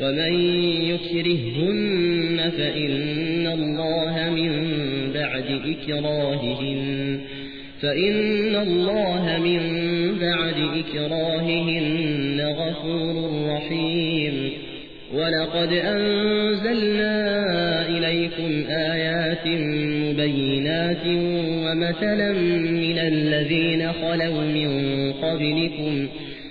ومن يكرههن فإن الله من بعد إكراههن فإن الله من بعد إكراههن غفور رحيم ولقد أنزلنا إليكم آيات مبينات ومثلا من الذين خلوا من قبلكم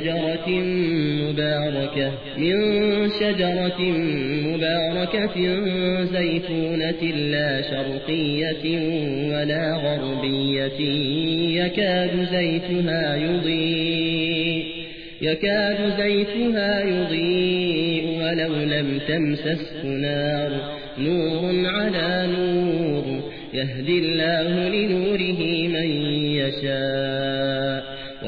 شجرة مباركة من شجرة مباركة زيتونة لا شرقية ولا غربية يكاد زيتها يضيء يكاد زيتها يضيء ولو لم تمسسه نار نور على نور يهدي الله لنوره من يشاء.